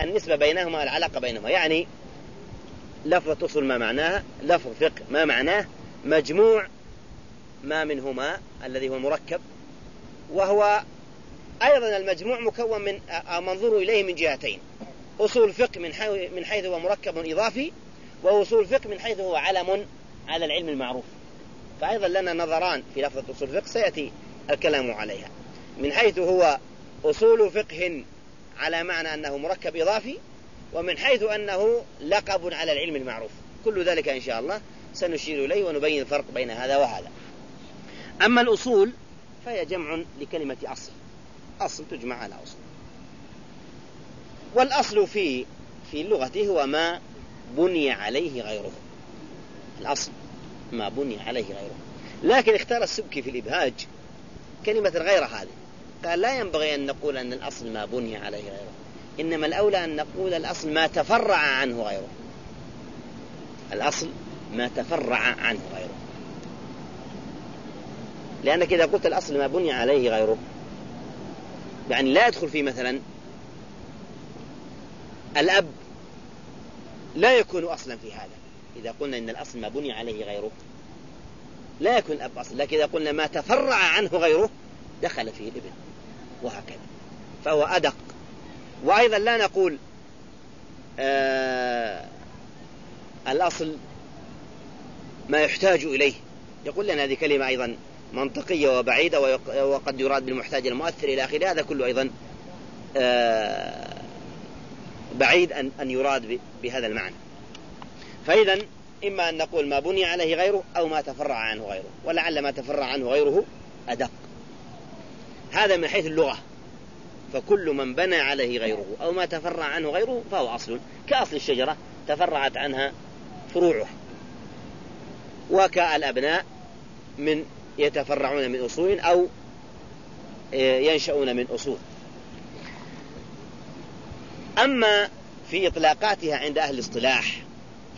النسبة بينهما العلاقة بينهما. يعني لفظة أصول ما معناها لفظ فقه ما معناه مجموع ما منهما الذي هو مركب. وهو أيضا المجموع مكون من منظور إليه من جهتين. أصول فقه من من حيث هو مركب إضافي وأصول فقه من حيث هو علم على العلم المعروف. فأيضا لنا نظران في لفظة أصول فقه سيأتي الكلام عليها. من حيث هو أصول فقه على معنى أنه مركب إضافي ومن حيث أنه لقب على العلم المعروف. كل ذلك إن شاء الله سنشير إليه ونبين الفرق بين هذا وهذا. أما الأصول فهي جمع لكلمة أصل. أصل تجمع على أصل. والأصل في في اللغة هو ما بني عليه غيره. الأصل ما بني عليه غيره. لكن اختار السبكي في الإبهاج كلمة غير هذه. قال لا ينبغي أن نقول أن الأصل ما بني عليه غيره. إنما الأولى أن نقول الأصل ما تفرع عنه غيره. الأصل ما تفرع عنه غيره. لأنك إذا قلت الأصل ما بني عليه غيره يعني لا يدخل فيه مثلا الأب لا يكون أصلا في هذا. إذا قلنا إن الأصل ما بني عليه غيره لا يكون الأب أصلا. لكن إذا قلنا ما تفرع عنه غيره دخل فيه الإبن. وهكذا. فهو أدق. وأيضا لا نقول آه الأصل ما يحتاج إليه. يقول لنا هذه كلمة أيضا منطقية وبعيدة وقد يراد بالمحتاج المؤثر إلى آخره. هذا كله أيضا آه بعيد أن أن يراد بهذا المعنى. فإذا إما أن نقول ما بني عليه غيره أو ما تفرع عنه غيره. ولعل ما تفرع عنه غيره أدق. هذا من حيث اللغة. فكل من بنى عليه غيره أو ما تفرع عنه غيره فهو أصل. كأصل الشجرة تفرعت عنها فروعها وكالأبناء من يتفرعون من أصول أو ينشؤون من أصول. أما في إطلاقاتها عند أهل الاصطلاح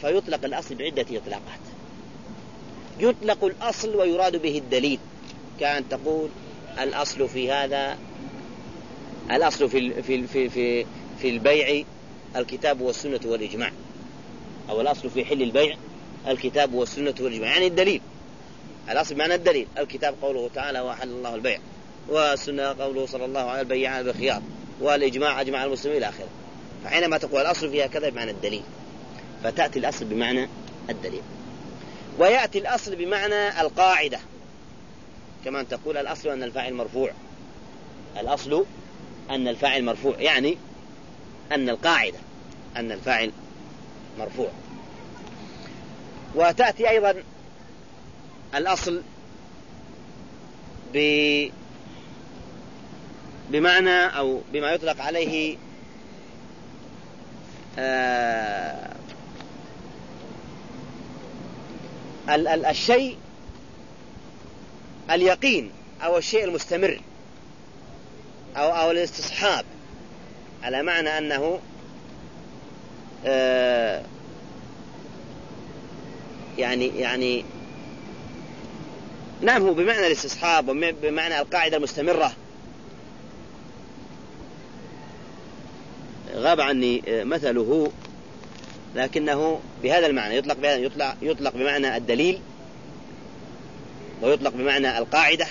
فيطلق الأصل بعدة إطلاقات. يطلق الأصل ويراد به الدليل. كأن تقول الأصل في هذا الأصل في في في في, في البيع الكتاب والسنة والإجماع. أو الأصل في حل البيع الكتاب والسنة والإجماع. يعني الدليل. الأصل معنى الدليل. الكتاب قوله تعالى وحل الله البيع. والسنة قوله صلى الله عليه البيعان بالخيار والإجماع أجمع المسلمين إلى آخره. فحينما تقول الأصل فيها كذا بمعنى الدليل. فتأتي الأصل بمعنى الدليل. ويأتي الأصل بمعنى القاعدة. كما تقول الأصل أن الفاعل مرفوع. الأصل أن الفاعل مرفوع يعني أن القاعدة أن الفاعل مرفوع. وتأتي أيضا الأصل ب بمعنى أو بما يطلق عليه آه الشيء اليقين أو الشيء المستمر أو أو الاستصحاب على معنى أنه آه يعني يعني نعم هو بمعنى الاستصحاب وبمعنى القاعدة المستمرة. غاب عني مثله لكنه بهذا المعنى يطلق بهذا يطلق يطلق بمعنى الدليل ويطلق بمعنى القاعدة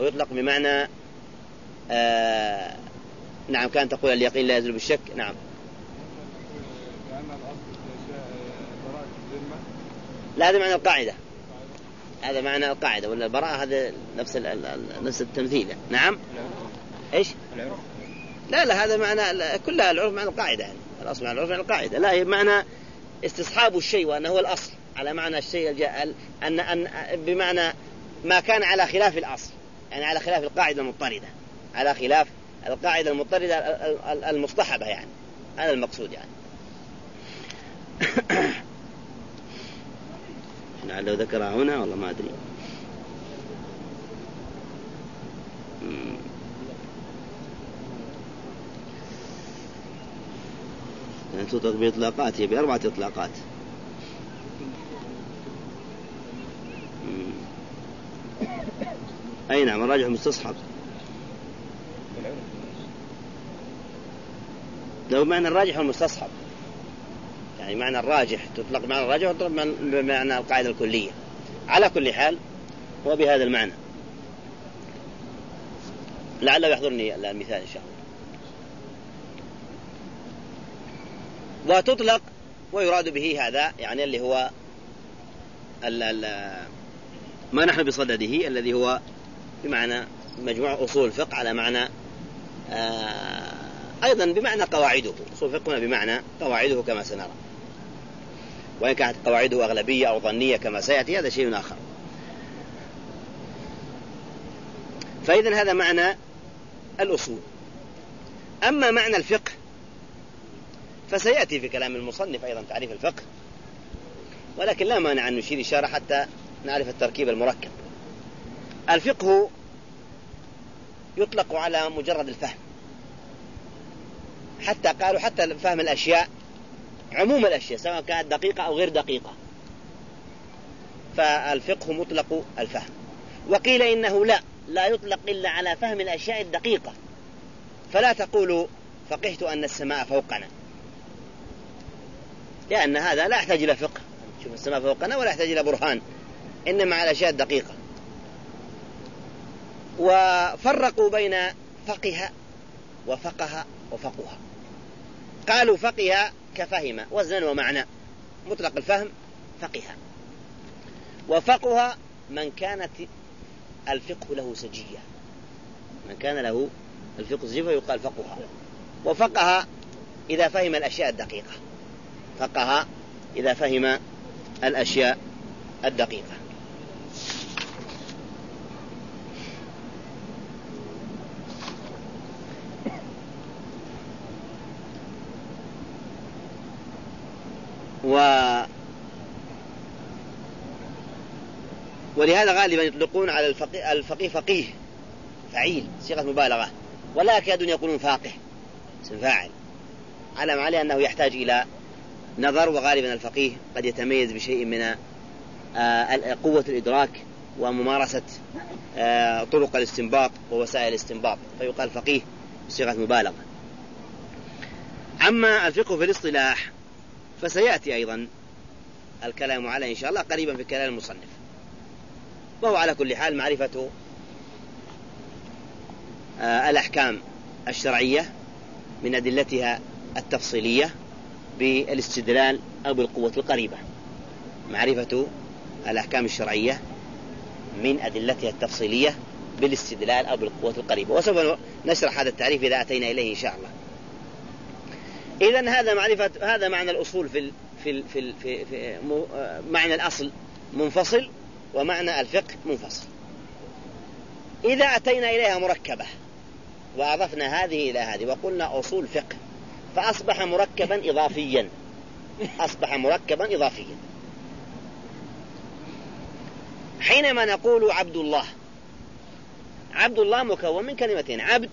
ويطلق بمعنى آه نعم كان تقول اليقين لا يزول بالشك نعم. لا هذا معنى القاعدة. هذا معنى القاعدة ولا البراءة هذا نفس نفس التمثيل. نعم. إيش؟ لا لا هذا معنى كلها العرف معنى القاعدة يعني. الأصل معنى العرف معنى القاعدة. لا هي معنى استصحاب الشيء وأنه هو الأصل. على معنى الشيء الجاء أن أن بمعنى ما كان على خلاف الأصل. يعني على خلاف القاعدة المضطردة. على خلاف القاعدة المضطردة المصطحبة يعني. هذا المقصود يعني. لعله ذكرها هنا والله ما أدري. تطلق هي بأربعة إطلاقات. أي نعم الراجح مستصحب. لو معنى الراجح والمستصحب يعني معنى الراجح تطلق معنى الراجح وتطلق بمعنى القاعدة الكلية. على كل حال هو بهذا المعنى. لعله يحضرني المثال إن شاء الله. وتطلق ويراد به هذا يعني اللي هو ال ال ما نحن بصدده الذي هو بمعنى مجموع أصول الفقه على معنى آه أيضا بمعنى قواعده. أصول الفقه بمعنى قواعده كما سنرى. وإن كانت قواعده أغلبية أو ظنية كما سيأتي هذا شيء آخر. فإذا هذا معنى الأصول. أما معنى الفقه فسيأتي في كلام المصنف أيضا تعريف الفقه ولكن لا مانع أن نشير إشارة حتى نعرف التركيب المركب. الفقه يطلق على مجرد الفهم. حتى قالوا حتى فهم الأشياء عموم الأشياء سواء كانت دقيقة أو غير دقيقة. فالفقه مطلق الفهم. وقيل إنه لا لا يطلق إلا على فهم الأشياء الدقيقة. فلا تقولوا فقهت أن السماء فوقنا. لأن هذا لا يحتاج إلى فقه. شوف السماء فوقنا ولا يحتاج إلى برهان. إنما على الأشياء الدقيقة وفرقوا بين فقه وفقه وفقه. قالوا فقه كفهم وزنا ومعنى. مطلق الفهم فقه. وفقه من كانت الفقه له سجية. من كان له الفقه سجية فيقال فقه. وفقه إذا فهم الأشياء الدقيقة. فقه إذا فهم الأشياء الدقيقة. و ولهذا غالبا يطلقون على الفقيه, الفقيه فقيه فعيل صيغة مبالغة. ولا يكادون يقولون فاقه اسم فاعل. على ما عليه أنه يحتاج إلى نظر وغالبا الفقيه قد يتميز بشيء من آه، قوة الإدراك وممارسة آه، طرق الاستنباط ووسائل الاستنباط. فيقال فقيه بصيغة مبالغة. أما الفقه في الاصطلاح فسيأتي أيضا الكلام عليه إن شاء الله قريبا في كلام المصنف. وهو على كل حال معرفة آه، الأحكام الشرعية من أدلتها التفصيلية بالاستدلال أو بالقوة القريبة. معرفة الأحكام الشرعية من أدلتها التفصيلية بالاستدلال أو بالقوة القريبة. وسوف نشرح هذا التعريف إذا أتينا إليه إن شاء الله. إذا هذا معرفة هذا معنى الأصول في في في, في, في معنى الأصل منفصل ومعنى الفقه منفصل. إذا أتينا إليها مركبة وأضفنا هذه إلى هذه وقلنا أصول فقه فأصبح مركبا إضافيا. أصبح مركبا إضافيا. حينما نقول عبد الله عبد الله مكون من كلمتين عبد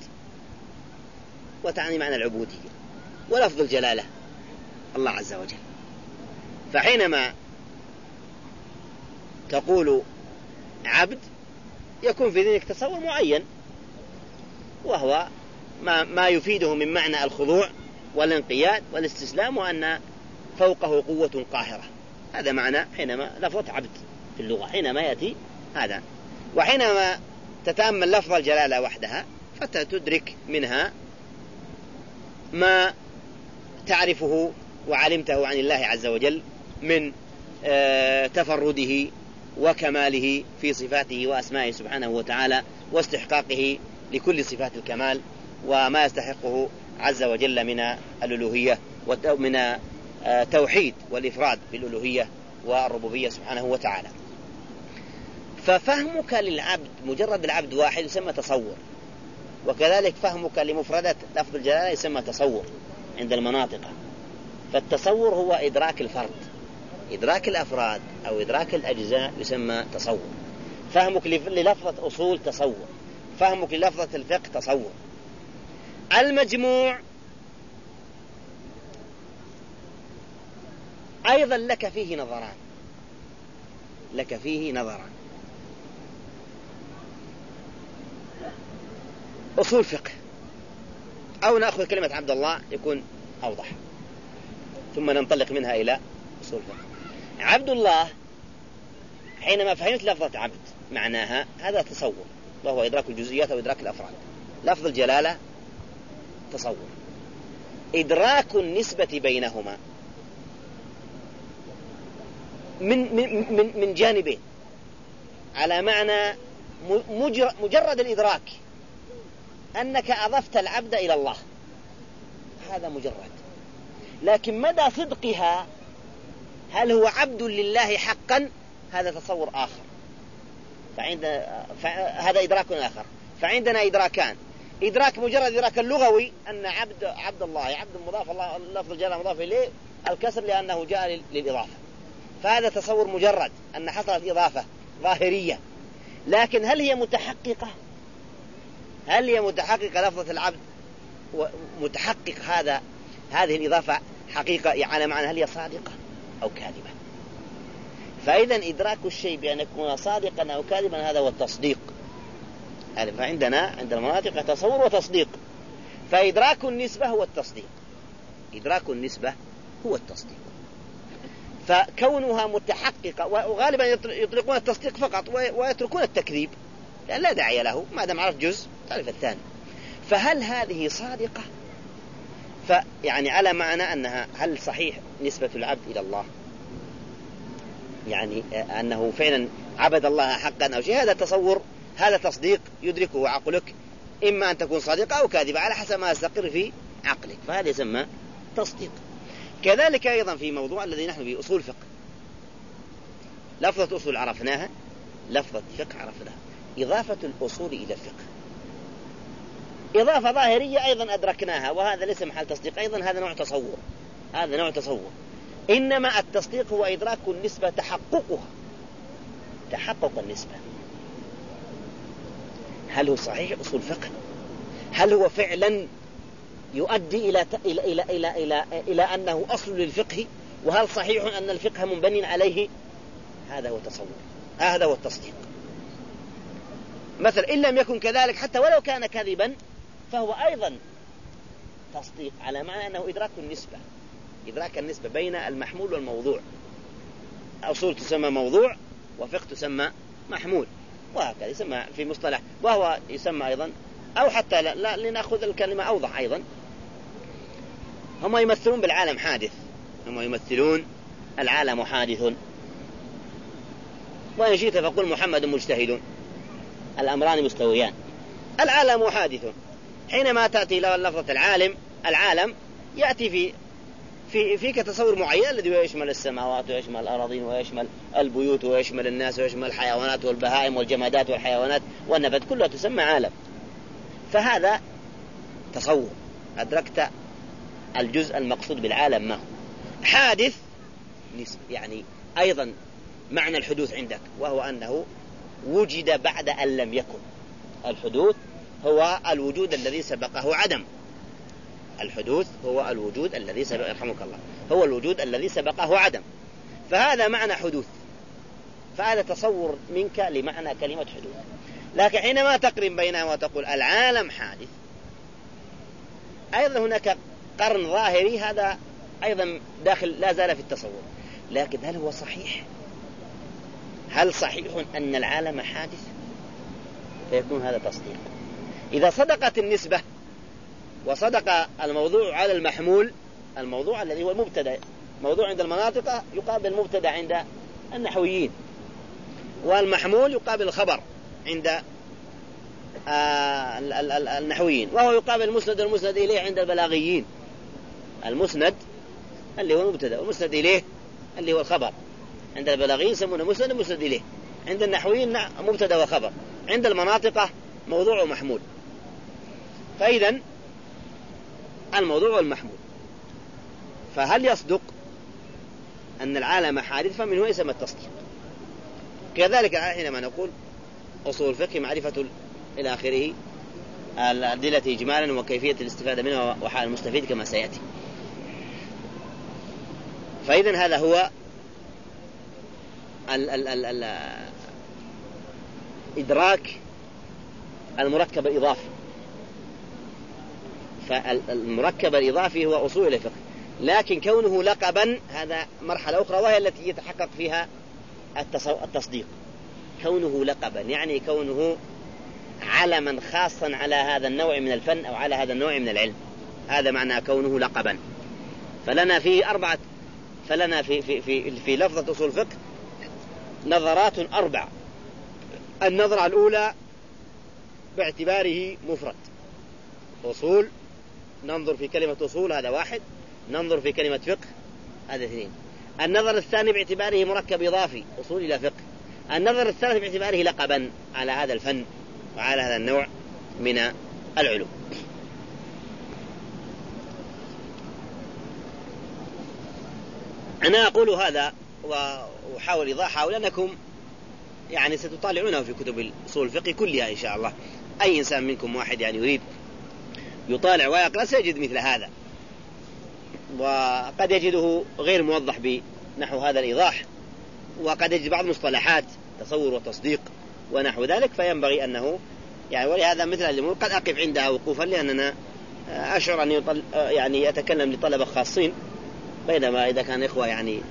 وتعني معنى العبودية. ولفظ الجلالة. الله عز وجل. فحينما تقول عبد يكون في ذهنك تصور معين وهو ما, ما يفيده من معنى الخضوع والانقياد والاستسلام وأن فوقه قوة قاهرة. هذا معنى حينما لفظة عبد في اللغة حينما يأتي هذا. وحينما تتأمل لفظ الجلالة وحدها فتدرك منها ما تعرفه وعلمته عن الله عز وجل من آه، تفرده وكماله في صفاته وأسمائه سبحانه وتعالى واستحقاقه لكل صفات الكمال وما يستحقه عز وجل من الألوهية ومن آه، توحيد والإفراد بالألوهية والربوبية سبحانه وتعالى. ففهمك للعبد مجرد العبد واحد يسمى تصور وكذلك فهمك لمفردة لفظ الجلالة يسمى تصور عند المناطق. فالتصور هو إدراك الفرد. إدراك الأفراد أو إدراك الأجزاء يسمى تصور. فهمك للفظة أصول تصور. فهمك للفظة الفقه تصور. المجموع أيضا لك فيه نظران. لك فيه نظران. أصول فقه. أو نأخذ كلمة عبد الله يكون أوضح. ثم ننطلق منها إلى أصول الفقه عبد الله حينما فهمت لفظة عبد معناها هذا تصور وهو إدراك الجزئيات أو إدراك الأفراد. لفظ الجلالة تصور. إدراك النسبة بينهما من من من, من جانبين. على معنى مجرد الإدراك أنك أضفت العبد إلى الله. هذا مجرد. لكن مدى صدقها؟ هل هو عبد لله حقا؟ هذا تصور آخر. فعند هذا إدراك آخر. فعندنا إدراكان. إدراك مجرد إدراك اللغوي أن عبد عبد الله عبد مضاف الله لفظ الجلالة مضاف إليه الكسر لأنه جاء للإضافة. فهذا تصور مجرد أن حصلت إضافة ظاهرية. لكن هل هي متحققة؟ هل هي متحققة لفظة العبد؟ متحقق هذا هذه الإضافة حقيقة على معنى هل هي صادقة أو كاذبة. فإذا إدراك الشيء بأن يكون صادقا أو كاذبا هذا هو التصديق. فعندنا عند المناطق تصور وتصديق. فإدراك النسبة هو التصديق. إدراك النسبة هو التصديق. فكونها متحققة وغالبا يطلقون التصديق فقط ويتركون التكذيب. لأن لا داعي له ما دام عرف جزء تعرف الثاني. فهل هذه صادقة؟ فيعني على معنى أنها هل صحيح نسبة العبد إلى الله؟ يعني أنه فعلا عبد الله حقا أو شيء هذا تصور هذا تصديق يدركه عقلك إما أن تكون صادقة أو كاذبة على حسب ما يستقر في عقلك. فهذا يسمى تصديق. كذلك أيضا في موضوع الذي نحن به أصول فقه. لفظة أصول عرفناها لفظة فقه عرفناها. إضافة الأصول إلى الفقه. إضافة ظاهرية أيضا أدركناها وهذا ليس محل تصديق أيضا هذا نوع تصور. هذا نوع تصور. إنما التصديق هو إدراك النسبة تحققها. تحقق النسبة. هل هو صحيح أصول فقه هل هو فعلا يؤدي إلى إلى إلى إلى إلى, إلى أنه أصل للفقه؟ وهل صحيح أن الفقه منبني عليه؟ هذا هو التصور هذا هو التصديق. مثلا إن لم يكن كذلك حتى ولو كان كذبا فهو أيضا تصديق على معنى أنه إدراك النسبة. إدراك النسبة بين المحمول والموضوع. أصول تسمى موضوع وفقه تسمى محمول. وهكذا يسمى في مصطلح. وهو يسمى أيضا أو حتى لا, لا لنأخذ الكلمة أوضح أيضا. هم يمثلون بالعالم حادث. هم يمثلون العالم حادث. وإن شئت فقل محمد مجتهد. الأمران مستويان. العالم حادث. حينما تأتي لفظة العالم العالم يأتي في في فيك تصور معين الذي يشمل السماوات ويشمل الأراضين ويشمل البيوت ويشمل الناس ويشمل الحيوانات والبهائم والجمادات والحيوانات والنبات كلها تسمى عالم. فهذا تصور. أدركت الجزء المقصود بالعالم ما هو. حادث يعني أيضا معنى الحدوث عندك وهو أنه وجد بعد أن لم يكن. الحدوث هو الوجود الذي سبقه عدم. الحدوث هو الوجود الذي سبق يرحمك الله. هو الوجود الذي سبقه عدم. فهذا معنى حدوث. فهذا تصور منك لمعنى كلمة حدوث. لكن حينما تقرن بينها وتقول العالم حادث أيضا هناك قرن ظاهري هذا أيضا داخل لا زال في التصور. لكن هل هو صحيح؟ هل صحيح أن العالم حادث؟ فيكون هذا تصديق. إذا صدقت النسبة وصدق الموضوع على المحمول الموضوع الذي هو المبتدأ موضوع عند المناطق يقابل المبتدأ عند النحويين والمحمول يقابل الخبر عند آه، النحويين وهو يقابل المسند المسند إليه عند البلاغيين. المسند اللي هو المبتدأ والمسند إليه اللي هو الخبر. عند البلاغيين يسمونه مسند ومسند إليه. عند النحويين مبتدأ وخبر. عند المناطق موضوع ومحمول فإذا الموضوع والمحمول فهل يصدق أن العالم حادث؟ فمنه يسمى التصديق. كذلك حينما نقول أصول الفقه معرفة إلى آخره الأدلة إجمالا وكيفية الاستفادة منها وحال المستفيد كما سيأتي. فإذا هذا هو ال ال ال ال إدراك المركب الإضافي. فالمركب الإضافي هو أصول الفقه. لكن كونه لقبا هذا مرحلة أخرى وهي التي يتحقق فيها التصديق. كونه لقبا يعني كونه علما خاصا على هذا النوع من الفن أو على هذا النوع من العلم. هذا معنى كونه لقبا. فلنا فيه أربعة فلنا في في في في لفظة أصول الفقه نظرات أربع. النظرة الأولى باعتباره مفرد. أصول. ننظر في كلمة أصول هذا واحد. ننظر في كلمة فقه هذا اثنين. النظر الثاني باعتباره مركب إضافي أصول إلى فقه. النظر الثالث باعتباره لقبا على هذا الفن وعلى هذا النوع من العلوم. أنا أقول هذا وأحاول إيضاحه لأنكم يعني ستطالعونه في كتب أصول الفقه كلها إن شاء الله. أي إنسان منكم واحد يعني يريد يطالع ويقرأ سيجد مثل هذا. وقد يجده غير موضح بنحو هذا الإيضاح وقد يجد بعض المصطلحات تصور وتصديق ونحو ذلك فينبغي أنه يعني ولهذا مثل الأمور قد أقف عندها وقوفا لأننا أشعر أني يعني أتكلم لطلبة خاصين بينما إذا كان إخوة يعني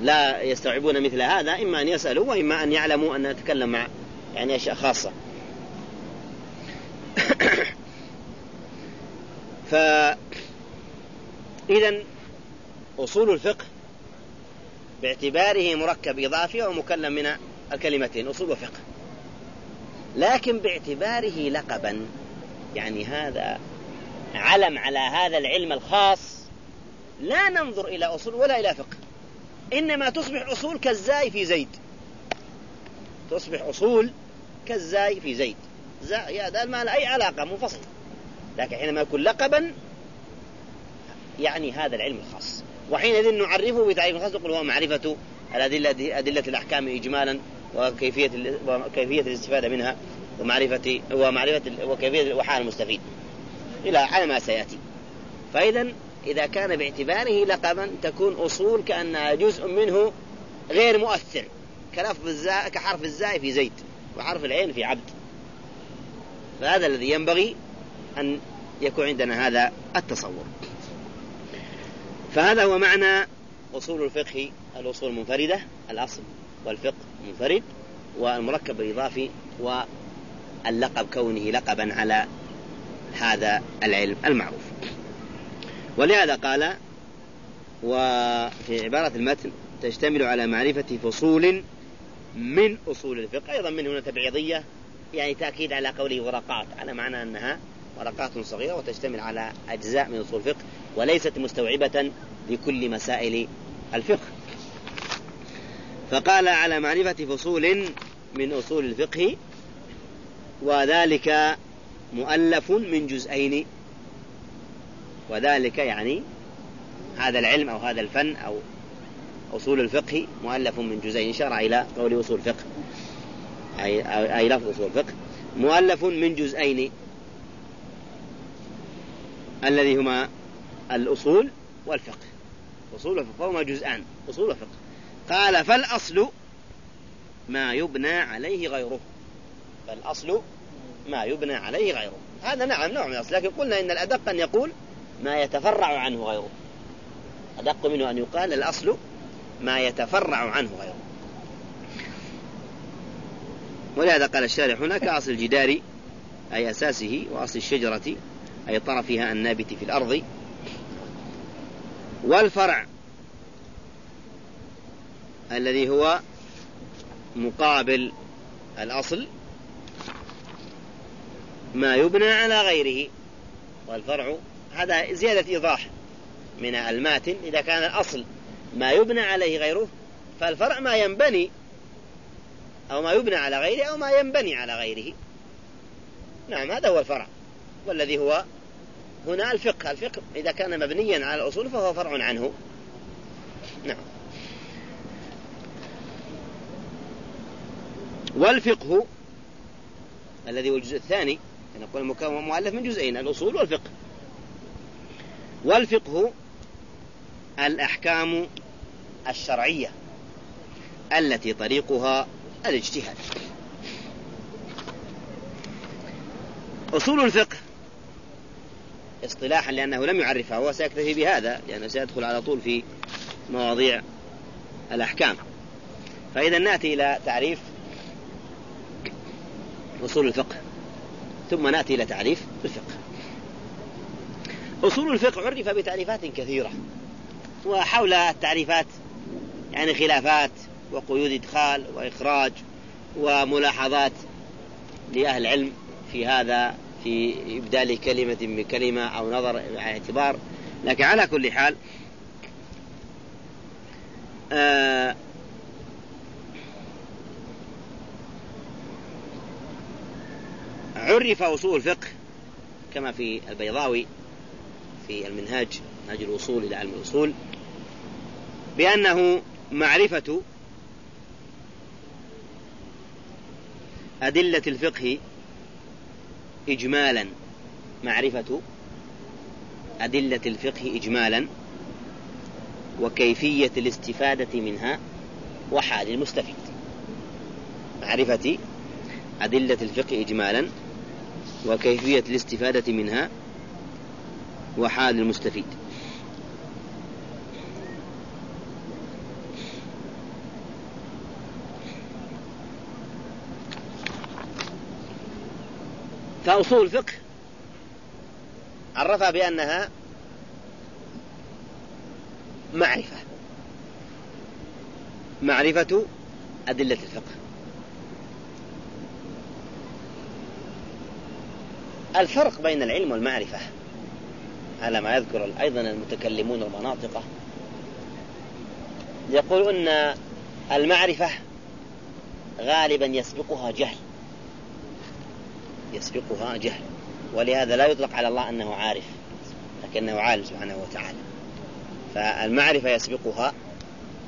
لا يستوعبون مثل هذا إما أن يسألوا وإما أن يعلموا أن نتكلم مع يعني أشياء خاصة. فإذا أصول الفقه باعتباره مركب إضافي ومكلم من الكلمتين أصول وفقه. لكن باعتباره لقبا. يعني هذا علم على هذا العلم الخاص. لا ننظر إلى أصول ولا إلى فقه. إنما تصبح أصول كالزاي في زيد. تصبح أصول كالزاي في زيد. يا ذا ما له أي علاقة منفصل. لكن حينما يكون لقبا يعني هذا العلم الخاص. وحينئذ نعرفه بتعريف خاص نقول هو معرفة الأدلة أدلة الأحكام إجمالا وكيفية وكيفية الاستفادة منها ومعرفة ومعرفة وكيفية وحال المستفيد. إلى على ما سيأتي. فإذا إذا كان باعتباره لقبا تكون أصول كأنها جزء منه غير مؤثر الزاء كحرف الزاء في زيد وحرف العين في عبد. فهذا الذي ينبغي أن يكون عندنا هذا التصور. فهذا هو معنى أصول الفقه الأصول المنفردة الأصل والفقه منفرد والمركب الإضافي واللقب كونه لقبا على هذا العلم المعروف. ولهذا قال وفي عبارة المتن تشتمل على معرفة فصول من أصول الفقه. أيضا من هنا تبعيضية يعني تأكيد على قوله ورقات على معنى أنها ورقات صغيرة وتشتمل على أجزاء من أصول الفقه وليست مستوعبة لكل مسائل الفقه. فقال على معرفة فصول من أصول الفقه وذلك مؤلف من جزئين. وذلك يعني هذا العلم أو هذا الفن أو أصول الفقه مؤلف من جزئين شرع إلى قول أصول الفقه أي, أي لفظ أصول الفقه مؤلف من جزئين الذي هما الأصول والفقه. أصول الفقه هما جزءان أصول الفقه قال فالأصل ما يبنى عليه غيره. فالأصل ما يبنى عليه غيره. هذا نعم نوع من الأصل لكن قلنا إن الأدق أن يقول ما يتفرع عنه غيره. أدق منه أن يقال الأصل ما يتفرع عنه غيره. ولهذا قال الشارع هناك أصل الجدار أي أساسه وأصل الشجرة أي طرفها النابت في الأرض. والفرع الذي هو مقابل الأصل ما يبنى على غيره والفرع هذا زيادة إيضاح من الماتن إذا كان الأصل ما يبنى عليه غيره فالفرع ما ينبني أو ما يبنى على غيره أو ما ينبني على غيره. نعم هذا هو الفرع والذي هو هنا الفقه. الفقه إذا كان مبنيا على الأصول فهو فرع عنه. نعم. والفقه الذي هو الجزء الثاني نقول مكون مؤلف من جزئين الأصول والفقه. والفقه الأحكام الشرعية التي طريقها الاجتهاد. أصول الفقه اصطلاحا لأنه لم يعرفها هو سيكتفي بهذا لأنه سيدخل على طول في مواضيع الأحكام. فإذا نأتي إلى تعريف أصول الفقه ثم نأتي إلى تعريف الفقه. أصول الفقه عرف بتعريفات كثيرة وحول التعريفات يعني خلافات وقيود إدخال وإخراج وملاحظات لأهل العلم في هذا في إبدال كلمة بكلمة أو نظر اعتبار. لكن على كل حال آه عرف أصول الفقه كما في البيضاوي في المنهاج منهاج الوصول إلى علم الأصول بأنه معرفة أدلة الفقه إجمالا معرفة أدلة الفقه إجمالا وكيفية الاستفادة منها وحال المستفيد. معرفة أدلة الفقه إجمالا وكيفية الاستفادة منها وحال المستفيد. فأصول الفقه عرفها بأنها معرفة. معرفة أدلة الفقه. الفرق بين العلم والمعرفة. على ما يذكر أيضا المتكلمون المناطقة يقول أن المعرفة غالبا يسبقها جهل. يسبقها جهل. ولهذا لا يطلق على الله أنه عارف لكنه عالم سبحانه وتعالى. فالمعرفة يسبقها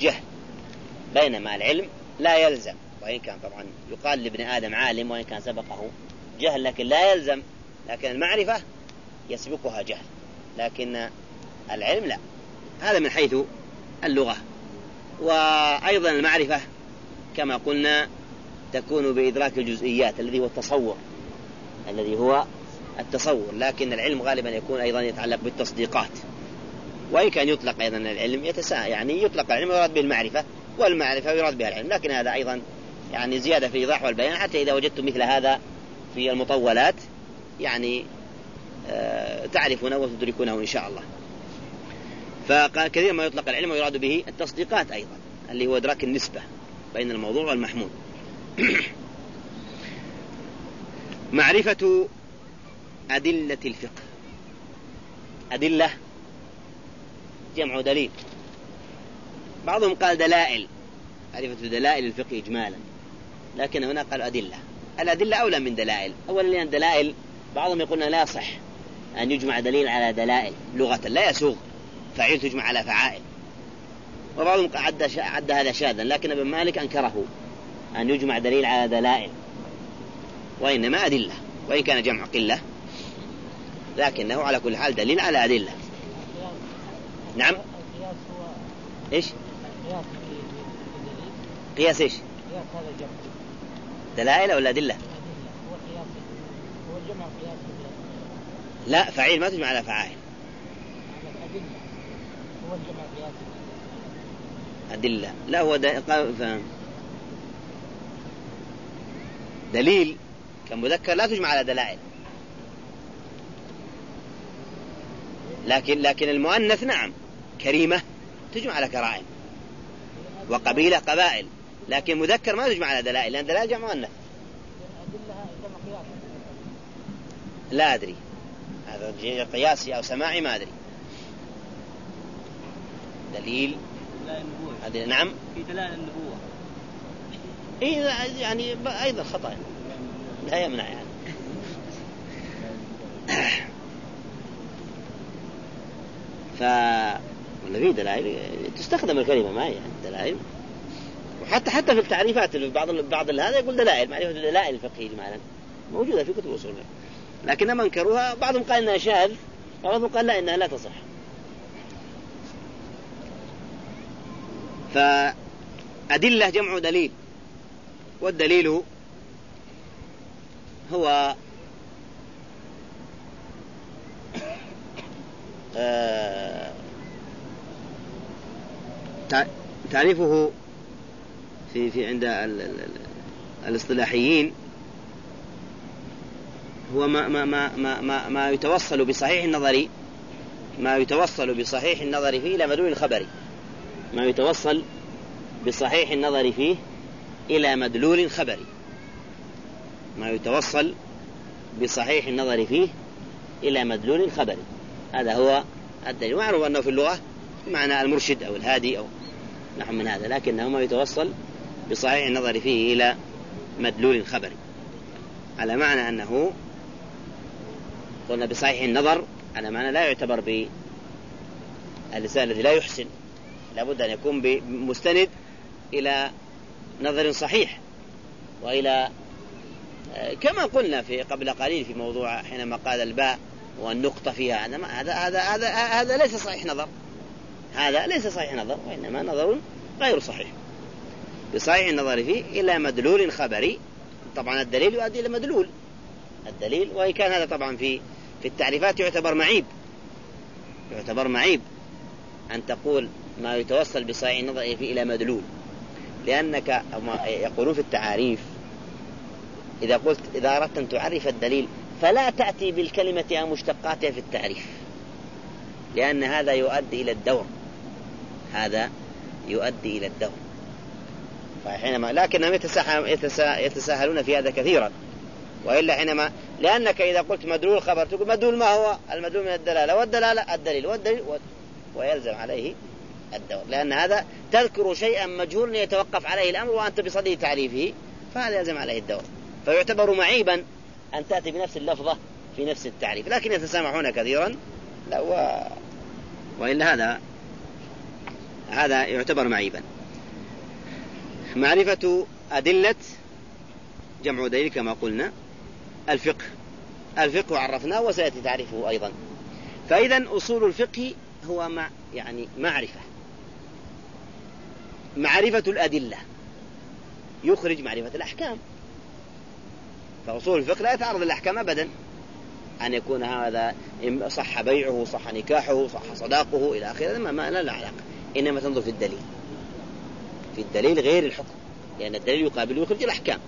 جهل. بينما العلم لا يلزم. وإن كان طبعا يقال لابن آدم عالم وإن كان سبقه جهل لكن لا يلزم. لكن المعرفة يسبقها جهل. لكن العلم لا. هذا من حيث اللغة. وأيضا المعرفة كما قلنا تكون بإدراك الجزئيات الذي هو التصور الذي هو التصور. لكن العلم غالبا يكون أيضا يتعلق بالتصديقات. وإن كان يطلق أيضا العلم يتساءل يعني يطلق العلم ويراد به المعرفة والمعرفة يراد بها العلم. لكن هذا أيضا يعني زيادة في الإيضاح والبيان حتى إذا وجدتم مثل هذا في المطولات يعني تعرفونه وتدركونه إن شاء الله. فقال كثيرا ما يطلق العلم ويراد به التصديقات أيضا اللي هو إدراك النسبة بين الموضوع والمحمول. معرفة أدلة الفقه. أدلة جمع دليل بعضهم قال دلائل. معرفة دلائل الفقه إجمالا. لكن هنا قال أدلة. الأدلة أولى من دلائل. أولا لأن الدلائل بعضهم يقول لا يصح أن يجمع دليل على دلائل. لغة لا يسوغ. فعيل تجمع على فعائل. وبعضهم عد, عد هذا شاذا لكن ابن مالك أنكره أن يجمع دليل على دلائل. وإنما أدلة. وإن كان جمع قلة لكنه على كل حال دليل على أدلة. نعم. إيش؟ قياس إيش؟ دلائل ولا أدلة؟ لا فعيل ما تجمع على فعائل. أدلة. لا هو دليل كمذكر لا تجمع على دلائل. لكن لكن المؤنث نعم كريمة تجمع على كرائم وقبيلة قبائل لكن مذكر ما تجمع على دلائل لأن دلائل جمع مؤنث. لا أدري. هذا قياسي أو سماعي ما أدري. دليل؟ دلائل نعم. في دلائل النبوة. إيه يعني أيضا خطأ. يعني. لا يمنع يعني. ف في دلائل تستخدم الكلمة ما يعني دلائل. وحتى حتى في التعريفات بعض بعض هذا يقول دلائل معرفة الدلائل الفقهية مثلا موجودة في كتب الأصول. لكن انكروها بعضهم قال إنها شاذ وبعضهم قال لا إنها لا تصح. فأدلة جمع دليل والدليل هو آه، تعريفه في في عند الاصطلاحيين هو ما ما ما ما ما, ما يتوصل بصحيح النظر ما يتوصل بصحيح النظر فيه إلى مدلول خبري ما يتوصل بصحيح النظر فيه إلى مدلول خبري ما يتوصل بصحيح النظر فيه إلى مدلول خبري هذا هو الدليل. معروف أنه في اللغة معنى المرشد أو الهادي أو نحو من هذا لكنه ما يتوصل بصحيح النظر فيه إلى مدلول خبري على معنى أنه قلنا بصحيح النظر على معنى لا يعتبر باللسان الذي لا يحسن. لابد أن يكون مستند إلى نظر صحيح وإلى آه، كما قلنا في قبل قليل في موضوع حينما قال الباء والنقطة فيها هذا هذا هذا هذا هذا ليس صحيح نظر. هذا ليس صحيح نظر وإنما نظر غير صحيح. بصحيح النظر فيه إلى مدلول خبري. طبعا الدليل يؤدي إلى مدلول. الدليل وإن كان هذا طبعا في في التعريفات يعتبر معيب. يعتبر معيب أن تقول ما يتوصل بصحيح النظر إلى مدلول. لأنك يقولون في التعاريف إذا قلت إذا أردت أن تعرف الدليل فلا تأتي بالكلمة أو مشتقاتها في التعريف. لأن هذا يؤدي إلى الدور. هذا يؤدي إلى الدور. فحينما لكنهم يتساهلون في هذا كثيرا. وإلا حينما لأنك إذا قلت مدلول خبر تقول مدلول ما هو؟ المدلول من الدلالة. والدلالة الدليل. والدليل ويلزم عليه الدور. لأن هذا تذكر شيئا مجهولا يتوقف عليه الأمر وأنت بصدد تعريفه فهذا يلزم عليه الدور. فيعتبر معيبا أن تأتي بنفس اللفظة في نفس التعريف. لكن يتسامحون كثيرا لا و... وإلا هذا هذا يعتبر معيبا. معرفة أدلة جمع دليل كما قلنا. الفقه. الفقه عرفناه وسيأتي تعريفه أيضا. فإذا أصول الفقه هو مع يعني معرفة. معرفة الأدلة. يخرج معرفة الأحكام. فأصول الفقه لا يتعرض للأحكام أبدا. أن يكون هذا صح بيعه صح نكاحه صح صداقه إلى آخره. ما, ما لا علاقة. إنما تنظر في الدليل. في الدليل غير الحكم. لأن الدليل يقابل يخرج الأحكام.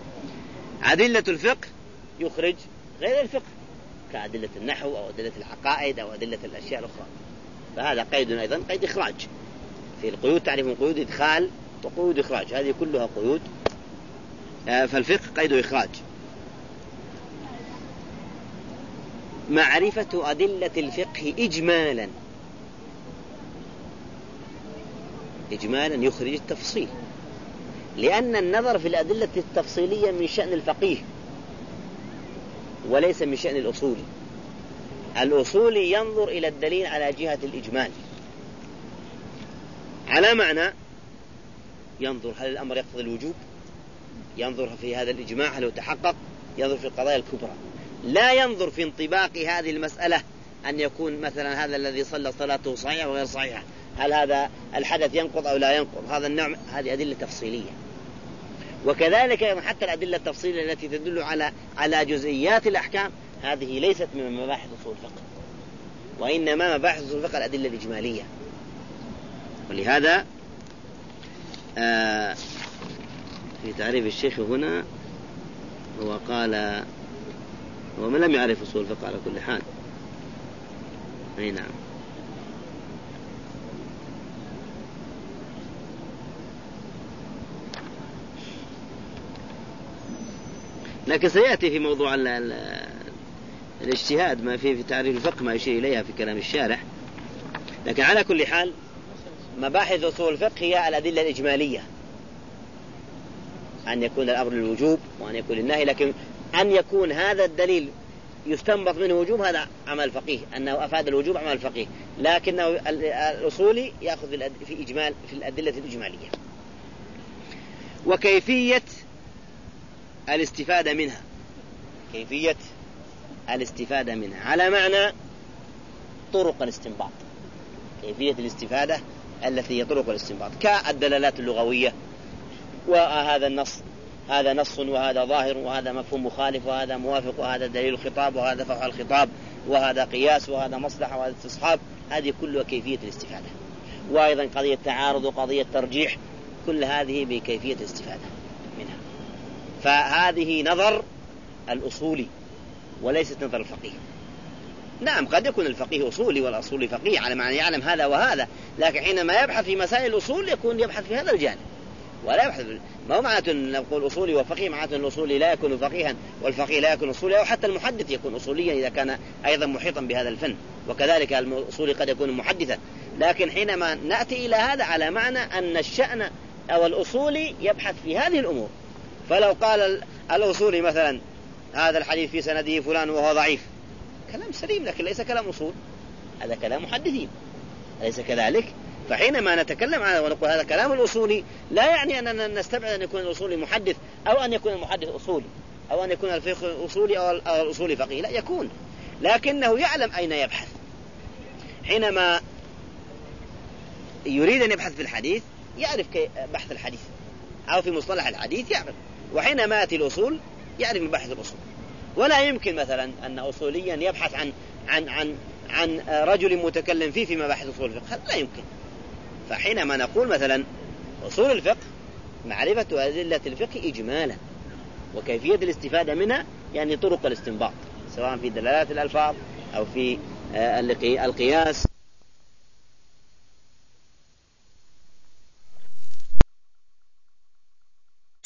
أدلة الفقه يخرج غير الفقه كأدلة النحو أو أدلة العقائد أو أدلة الأشياء الأخرى. فهذا قيد أيضا قيد إخراج. في القيود تعرف قيود إدخال؟ وقيود إخراج هذه كلها قيود. آه، فالفقه قيد إخراج. معرفة أدلة الفقه إجمالا. إجمالا يخرج التفصيل. لأن النظر في الأدلة التفصيلية من شأن الفقيه وليس من شأن الأصولي الأصولي ينظر إلى الدليل على جهة الإجمال. على معنى ينظر هل الأمر يقتضي الوجوب؟ ينظر في هذا الإجماع هل هو تحقق؟ ينظر في القضايا الكبرى. لا ينظر في انطباق هذه المسألة أن يكون مثلا هذا الذي صلى صلاته صحيحة وغير صحيحة. هل هذا الحدث ينقض أو لا ينقض؟ هذا النوع هذه أدلة تفصيلية. وكذلك حتى الأدلة التفصيلية التي تدل على على جزئيات الأحكام هذه ليست من مباحث أصول الفقه وإنما مباحث أصول الفقه الأدلة الإجمالية. ولهذا آه في تعريف الشيخ هنا هو قال هو من لم يعرف أصول الفقه على كل حال. أي نعم. لكن سيأتي في موضوع ال ال الاجتهاد ما في في تعريف الفقه ما يشير إليها في كلام الشارح. لكن على كل حال مباحث أصول الفقه هي الأدلة الإجمالية. أن يكون الأمر للوجوب وأن يكون للنهي لكن أن يكون هذا الدليل يستنبط منه وجوب هذا عمل فقيه. أنه أفاد الوجوب عمل فقيه. لكنه الأصولي يأخذ في إجمال في الأدلة الإجمالية. وكيفية الاستفادة منها. كيفية الاستفادة منها. على معنى طرق الاستنباط. كيفية الاستفادة التي هي طرق الاستنباط. كالدلالات اللغوية وهذا النص هذا نص وهذا ظاهر وهذا مفهوم مخالف وهذا موافق وهذا دليل الخطاب وهذا فحع الخطاب وهذا قياس وهذا مصلحة وهذا استصحاب. هذه كلها كيفية الاستفادة. وأيضا قضية تعارض وقضية ترجيح كل هذه بكيفية الاستفادة. فهذه نظر الأصولي وليست نظر الفقيه. نعم قد يكون الفقيه أصولي والأصولي فقيه على معنى يعلم هذا وهذا لكن حينما يبحث في مسائل الأصول يكون يبحث في هذا الجانب. ولا يبحث ما هو معناته نقول أصولي وفقيه معناته أن الأصولي لا يكون فقيها والفقيه لا يكون أصولي أو حتى المحدث يكون أصوليا إذا كان أيضا محيطا بهذا الفن. وكذلك الأصولي قد يكون محدثا. لكن حينما نأتي إلى هذا على معنى أن الشأن أو الأصولي يبحث في هذه الأمور. فلو قال الأصولي مثلا هذا الحديث في سنده فلان وهو ضعيف. كلام سليم لكن ليس كلام أصول. هذا كلام محدثين. أليس كذلك؟ فحينما نتكلم عنه ونقول هذا كلام الأصولي لا يعني أننا نستبعد أن يكون الأصولي محدث أو أن يكون المحدث أصولي أو أن يكون الفقه أصولي أو الأصولي فقيه. لا يكون. لكنه يعلم أين يبحث. حينما يريد أن يبحث في الحديث يعرف بحث الحديث أو في مصطلح الحديث يعرف. وحينما يأتي الأصول يعرف مباحث الأصول. ولا يمكن مثلا أن أصوليا يبحث عن عن عن عن رجل متكلم فيه في مباحث أصول الفقه. لا يمكن. فحينما نقول مثلا أصول الفقه معرفة أدلة الفقه إجمالا وكيفية الاستفادة منها يعني طرق الاستنباط سواء في دلالات الألفاظ أو في آه، القياس.